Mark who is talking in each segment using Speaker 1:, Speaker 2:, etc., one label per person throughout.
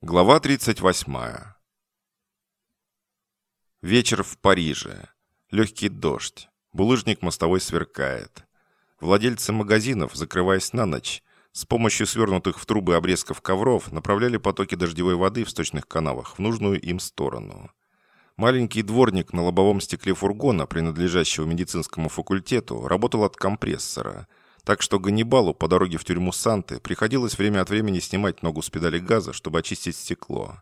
Speaker 1: Глава 38. Вечер в Париже. Легкий дождь. Булыжник мостовой сверкает. Владельцы магазинов, закрываясь на ночь, с помощью свернутых в трубы обрезков ковров направляли потоки дождевой воды в сточных канавах в нужную им сторону. Маленький дворник на лобовом стекле фургона, принадлежащего медицинскому факультету, работал от компрессора – так что Ганнибалу по дороге в тюрьму Санты приходилось время от времени снимать ногу с педали газа, чтобы очистить стекло.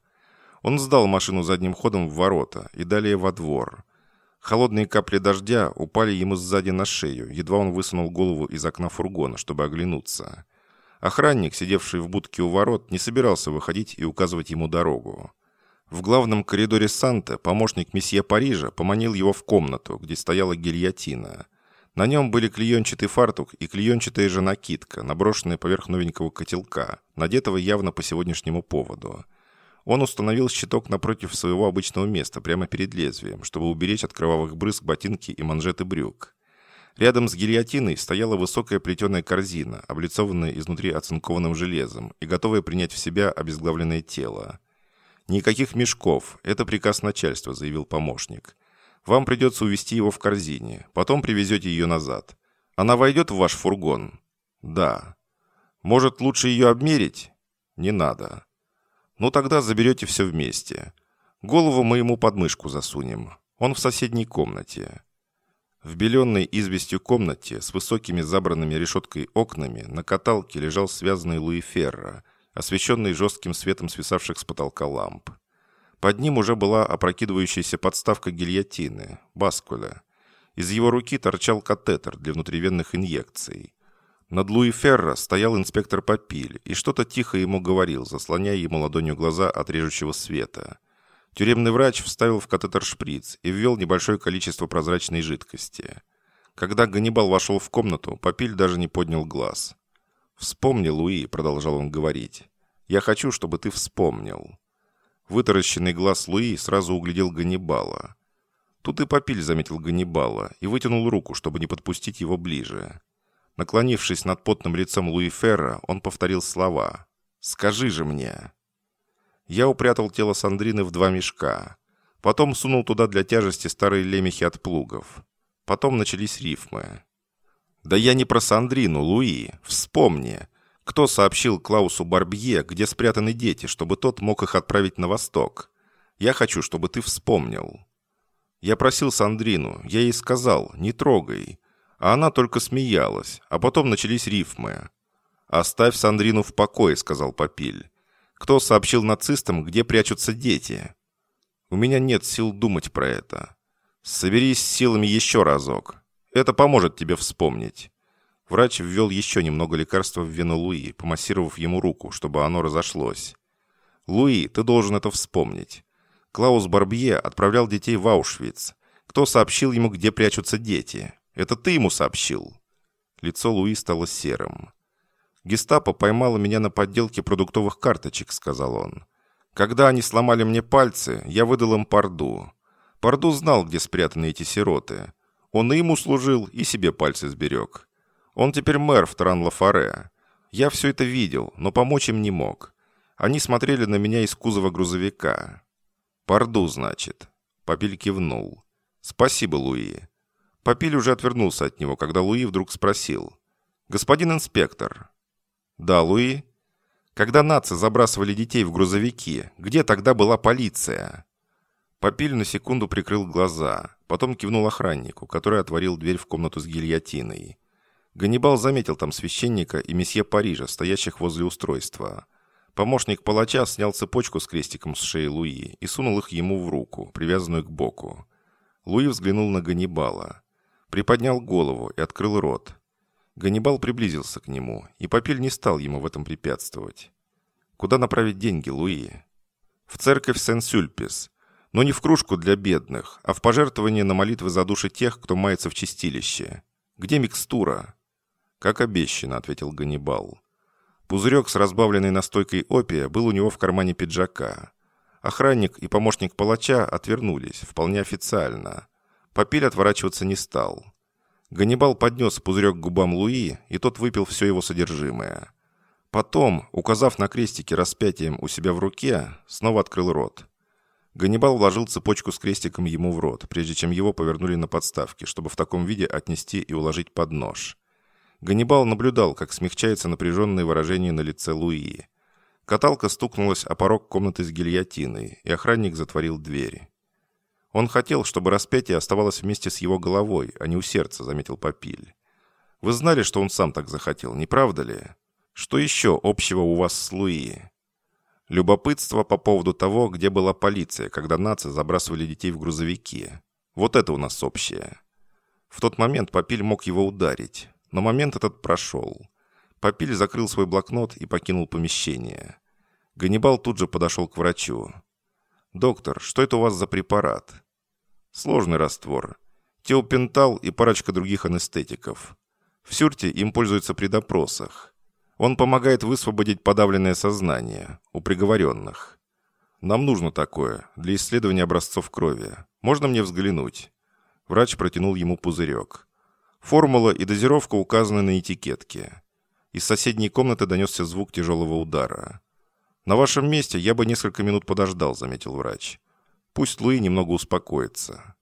Speaker 1: Он сдал машину задним ходом в ворота и далее во двор. Холодные капли дождя упали ему сзади на шею, едва он высунул голову из окна фургона, чтобы оглянуться. Охранник, сидевший в будке у ворот, не собирался выходить и указывать ему дорогу. В главном коридоре Санта помощник месье Парижа поманил его в комнату, где стояла гильотина – на нем были клеенчатый фартук и клеенчатая же накидка, наброшенная поверх новенького котелка, надетого явно по сегодняшнему поводу. Он установил щиток напротив своего обычного места, прямо перед лезвием, чтобы уберечь от кровавых брызг ботинки и манжеты брюк. Рядом с гильотиной стояла высокая плетеная корзина, облицованная изнутри оцинкованным железом и готовая принять в себя обезглавленное тело. «Никаких мешков, это приказ начальства», — заявил помощник. Вам придется увезти его в корзине. Потом привезете ее назад. Она войдет в ваш фургон? Да. Может, лучше ее обмерить? Не надо. Ну, тогда заберете все вместе. Голову мы ему под мышку засунем. Он в соседней комнате. В беленной известью комнате с высокими забранными решеткой окнами на каталке лежал связанный Луи Ферро, освещенный жестким светом свисавших с потолка ламп. Под ним уже была опрокидывающаяся подставка гильотины, баскуля. Из его руки торчал катетер для внутривенных инъекций. Над Луи Ферро стоял инспектор Попиль и что-то тихо ему говорил, заслоняя ему ладонью глаза от режущего света. Тюремный врач вставил в катетер шприц и ввел небольшое количество прозрачной жидкости. Когда Ганнибал вошел в комнату, Попиль даже не поднял глаз. «Вспомни, Луи», — продолжал он говорить. «Я хочу, чтобы ты вспомнил». Вытаращенный глаз Луи сразу углядел Ганнибала. Тут и Попиль заметил Ганнибала и вытянул руку, чтобы не подпустить его ближе. Наклонившись над потным лицом Луи Ферра, он повторил слова. «Скажи же мне!» Я упрятал тело Сандрины в два мешка. Потом сунул туда для тяжести старые лемехи от плугов. Потом начались рифмы. «Да я не про Сандрину, Луи. Вспомни. Кто сообщил Клаусу Барбье, где спрятаны дети, чтобы тот мог их отправить на восток? Я хочу, чтобы ты вспомнил. Я просил Сандрину, я ей сказал, не трогай. А она только смеялась, а потом начались рифмы. «Оставь Сандрину в покое», — сказал Попиль. «Кто сообщил нацистам, где прячутся дети?» «У меня нет сил думать про это. Соберись силами еще разок. Это поможет тебе вспомнить». Врач ввел еще немного лекарства в вену Луи, помассировав ему руку, чтобы оно разошлось. «Луи, ты должен это вспомнить. Клаус Барбье отправлял детей в Аушвиц. Кто сообщил ему, где прячутся дети? Это ты ему сообщил». Лицо Луи стало серым. «Гестапо поймало меня на подделке продуктовых карточек», — сказал он. «Когда они сломали мне пальцы, я выдал им Парду. Парду знал, где спрятаны эти сироты. Он и ему служил, и себе пальцы сберег. Он теперь мэр в Тран-Лафаре. Я все это видел, но помочь им не мог. Они смотрели на меня из кузова грузовика. «Парду, значит». Папиль кивнул. «Спасибо, Луи». Папиль уже отвернулся от него, когда Луи вдруг спросил. «Господин инспектор». «Да, Луи». «Когда нации забрасывали детей в грузовики, где тогда была полиция?» Папиль на секунду прикрыл глаза, потом кивнул охраннику, который отворил дверь в комнату с гильотиной. Ганнибал заметил там священника и месье Парижа, стоящих возле устройства. Помощник палача снял цепочку с крестиком с шеи Луи и сунул их ему в руку, привязанную к боку. Луи взглянул на Ганнибала. Приподнял голову и открыл рот. Ганнибал приблизился к нему, и Попель не стал ему в этом препятствовать. «Куда направить деньги, Луи?» «В церковь Сен-Сюльпис. Но не в кружку для бедных, а в пожертвование на молитвы за души тех, кто мается в чистилище. Где микстура?» «Как обещано», — ответил Ганнибал. Пузырек с разбавленной настойкой опия был у него в кармане пиджака. Охранник и помощник палача отвернулись, вполне официально. Попиль отворачиваться не стал. Ганнибал поднес пузырек к губам Луи, и тот выпил все его содержимое. Потом, указав на крестики распятием у себя в руке, снова открыл рот. Ганнибал вложил цепочку с крестиком ему в рот, прежде чем его повернули на подставке, чтобы в таком виде отнести и уложить под нож. Ганнибал наблюдал, как смягчается напряженное выражение на лице Луи. Каталка стукнулась о порог комнаты с гильотиной, и охранник затворил двери. Он хотел, чтобы распятие оставалось вместе с его головой, а не у сердца, заметил Попиль. Вы знали, что он сам так захотел, не правда ли? Что еще общего у вас с Луи? Любопытство по поводу того, где была полиция, когда нации забрасывали детей в грузовики. Вот это у нас общее. В тот момент Попиль мог его ударить, но момент этот прошел. Попиль закрыл свой блокнот и покинул помещение. Ганнибал тут же подошел к врачу. «Доктор, что это у вас за препарат?» «Сложный раствор. Теопентал и парочка других анестетиков. В Сюрте им пользуются при допросах. Он помогает высвободить подавленное сознание у приговоренных. Нам нужно такое для исследования образцов крови. Можно мне взглянуть?» Врач протянул ему пузырек. Формула и дозировка указаны на этикетке. Из соседней комнаты донесся звук тяжелого удара. «На вашем месте я бы несколько минут подождал», — заметил врач. «Пусть Луи немного успокоится».